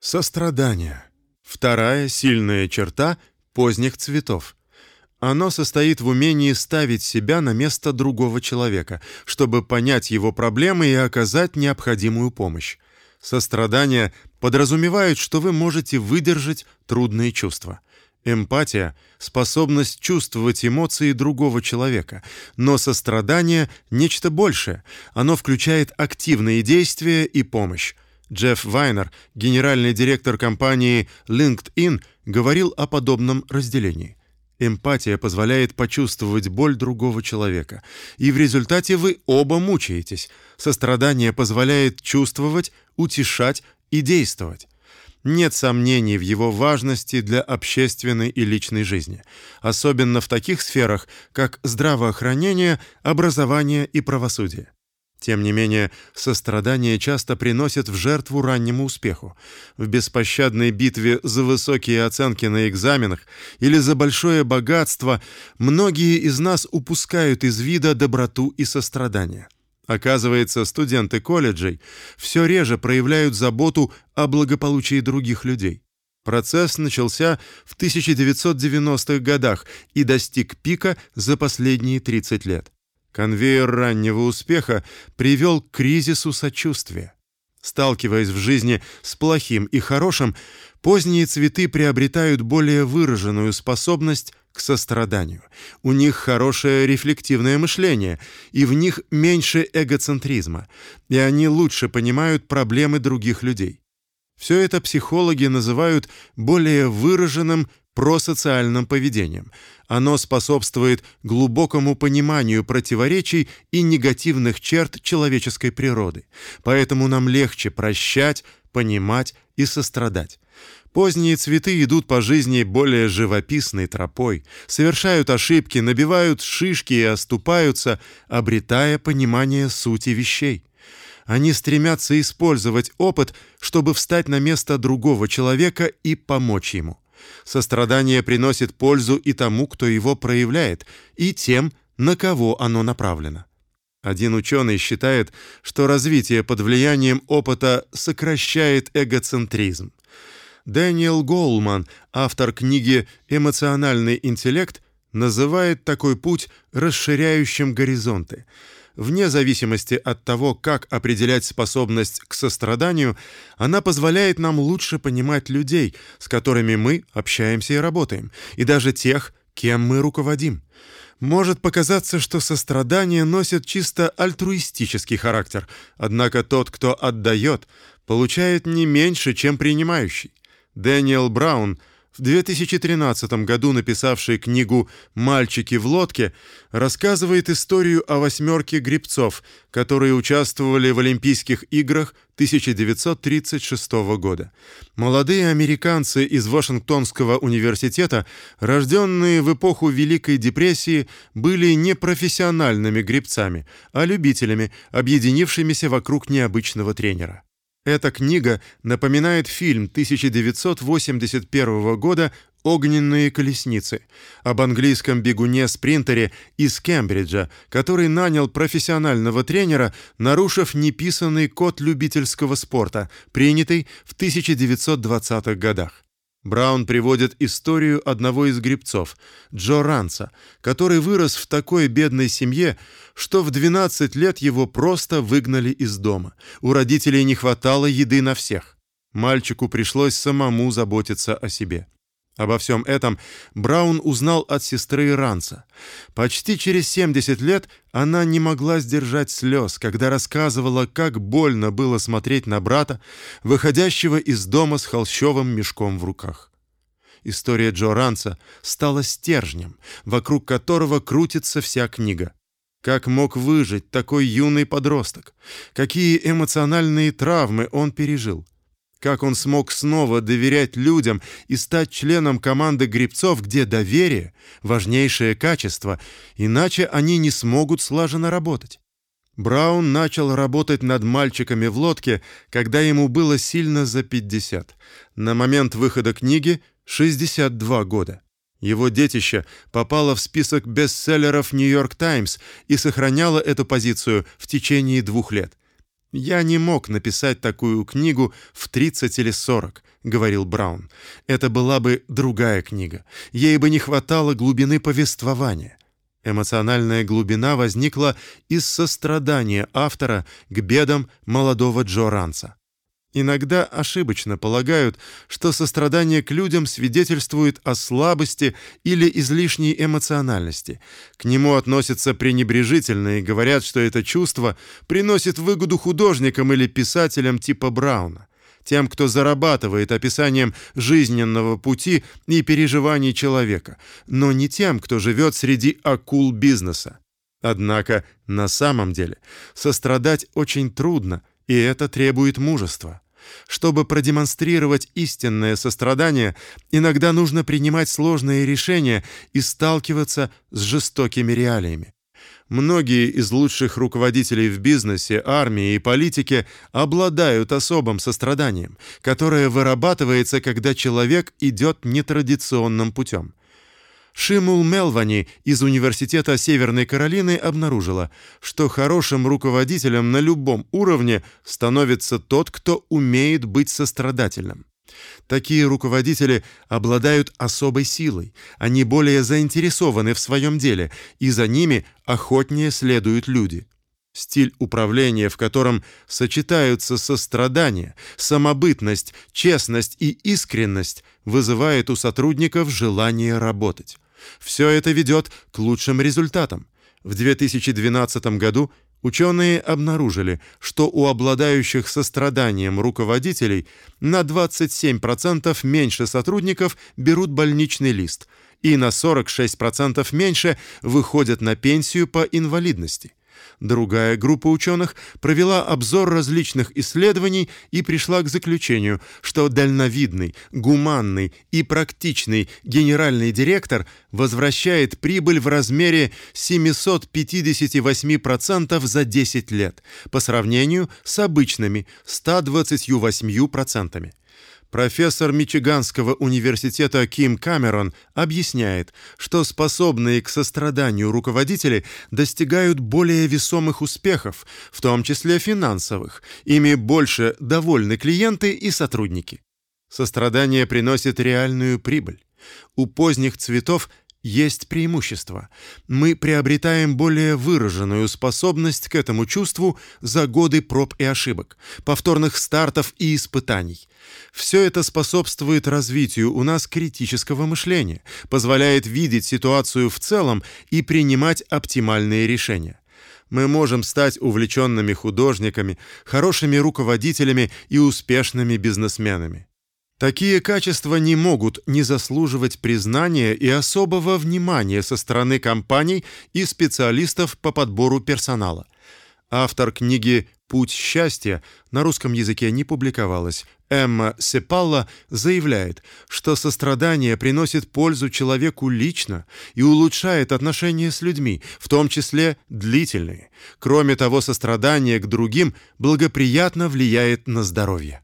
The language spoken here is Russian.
Сострадание. Вторая сильная черта поздних цветов. Оно состоит в умении ставить себя на место другого человека, чтобы понять его проблемы и оказать необходимую помощь. Сострадание подразумевает, что вы можете выдержать трудные чувства. Эмпатия способность чувствовать эмоции другого человека, но сострадание нечто большее. Оно включает активные действия и помощь. Джефф Вайнер, генеральный директор компании LinkedIn, говорил о подобном разделении. Эмпатия позволяет почувствовать боль другого человека, и в результате вы оба мучаетесь. Сострадание позволяет чувствовать, утешать и действовать. Нет сомнений в его важности для общественной и личной жизни, особенно в таких сферах, как здравоохранение, образование и правосудие. Тем не менее, сострадание часто приносит в жертву раннему успеху. В беспощадной битве за высокие оценки на экзаменах или за большое богатство многие из нас упускают из вида доброту и сострадание. Оказывается, студенты колледжей все реже проявляют заботу о благополучии других людей. Процесс начался в 1990-х годах и достиг пика за последние 30 лет. Конвейер раннего успеха привел к кризису сочувствия. Сталкиваясь в жизни с плохим и хорошим, поздние цветы приобретают более выраженную способность к состраданию. У них хорошее рефлективное мышление, и в них меньше эгоцентризма, и они лучше понимают проблемы других людей. Все это психологи называют более выраженным просоциальным поведением. Оно способствует глубокому пониманию противоречий и негативных черт человеческой природы. Поэтому нам легче прощать, понимать и сострадать. Поздние цветы идут по жизни более живописной тропой, совершают ошибки, набивают шишки и оступаются, обретая понимание сути вещей. Они стремятся использовать опыт, чтобы встать на место другого человека и помочь ему. Сострадание приносит пользу и тому, кто его проявляет, и тем, на кого оно направлено. Один ученый считает, что развитие под влиянием опыта сокращает эгоцентризм. Дэниел Голман, автор книги Эмоциональный интеллект, называет такой путь расширяющим горизонты. Вне зависимости от того, как определять способность к состраданию, она позволяет нам лучше понимать людей, с которыми мы общаемся и работаем, и даже тех, кем мы руководим. Может показаться, что сострадание носит чисто альтруистический характер, однако тот, кто отдает, получает не меньше, чем принимающий. Дэниел Браун – в 2013 году написавший книгу Мальчики в лодке, рассказывает историю о восьмерке гребцов, которые участвовали в Олимпийских играх 1936 года. Молодые американцы из Вашингтонского университета, рожденные в эпоху Великой депрессии, были не профессиональными гребцами, а любителями, объединившимися вокруг необычного тренера. Эта книга напоминает фильм 1981 года Огненные колесницы об английском бегуне-спринтере из Кембриджа, который нанял профессионального тренера, нарушив неписанный код любительского спорта, принятый в 1920-х годах. Браун приводит историю одного из гребцов, Джо Ранца, который вырос в такой бедной семье, что в 12 лет его просто выгнали из дома. У родителей не хватало еды на всех. Мальчику пришлось самому заботиться о себе. Обо всем этом Браун узнал от сестры Ранца. Почти через 70 лет она не могла сдержать слез, когда рассказывала, как больно было смотреть на брата, выходящего из дома с холщовым мешком в руках. История Джо Ранца стала стержнем, вокруг которого крутится вся книга. Как мог выжить такой юный подросток? Какие эмоциональные травмы он пережил? Как он смог снова доверять людям и стать членом команды гребцов, где доверие важнейшее качество, иначе они не смогут слаженно работать. Браун начал работать над мальчиками в лодке, когда ему было сильно за 50. На момент выхода книги 62 года. Его детище попало в список бестселлеров New York Times и сохраняло эту позицию в течение двух лет. Я не мог написать такую книгу в 30 или 40, говорил Браун. Это была бы другая книга. Ей бы не хватало глубины повествования. Эмоциональная глубина возникла из сострадания автора к бедам молодого Джо Ранса. Иногда ошибочно полагают, что сострадание к людям свидетельствует о слабости или излишней эмоциональности. К нему относятся пренебрежительно и говорят, что это чувство приносит выгоду художникам или писателям типа Брауна, тем, кто зарабатывает описанием жизненного пути и переживаний человека, но не тем, кто живет среди акул бизнеса. Однако на самом деле сострадать очень трудно, и это требует мужества. Чтобы продемонстрировать истинное сострадание, иногда нужно принимать сложные решения и сталкиваться с жестокими реалиями. Многие из лучших руководителей в бизнесе, армии и политике обладают особым состраданием, которое вырабатывается, когда человек идет нетрадиционным путем. Шимул Мелвани из Университета Северной Каролины обнаружила, что хорошим руководителем на любом уровне становится тот, кто умеет быть сострадательным. Такие руководители обладают особой силой, они более заинтересованы в своем деле, и за ними охотнее следуют люди. Стиль управления, в котором сочетаются сострадание, самобытность, честность и искренность, вызывает у сотрудников желание работать. Все это ведет к лучшим результатам. В 2012 году ученые обнаружили, что у обладающих состраданием руководителей на 27% меньше сотрудников берут больничный лист и на 46% меньше выходят на пенсию по инвалидности. Другая группа ученых провела обзор различных исследований и пришла к заключению, что дальновидный, гуманный и практичный генеральный директор возвращает прибыль в размере 758% за 10 лет по сравнению с обычными 128%. Профессор Мичиганского университета Ким Камерон объясняет, что способные к состраданию руководители достигают более весомых успехов, в том числе финансовых. Ими больше довольны клиенты и сотрудники. Сострадание приносит реальную прибыль. У поздних цветов есть преимущество. Мы приобретаем более выраженную способность к этому чувству за годы проб и ошибок, повторных стартов и испытаний. Все это способствует развитию у нас критического мышления, позволяет видеть ситуацию в целом и принимать оптимальные решения. Мы можем стать увлеченными художниками, хорошими руководителями и успешными бизнесменами. Такие качества не могут не заслуживать признания и особого внимания со стороны компаний и специалистов по подбору персонала. Автор книги Путь счастья на русском языке не публиковалась. Эмма Сепалла заявляет, что сострадание приносит пользу человеку лично и улучшает отношения с людьми, в том числе длительные. Кроме того, сострадание к другим благоприятно влияет на здоровье.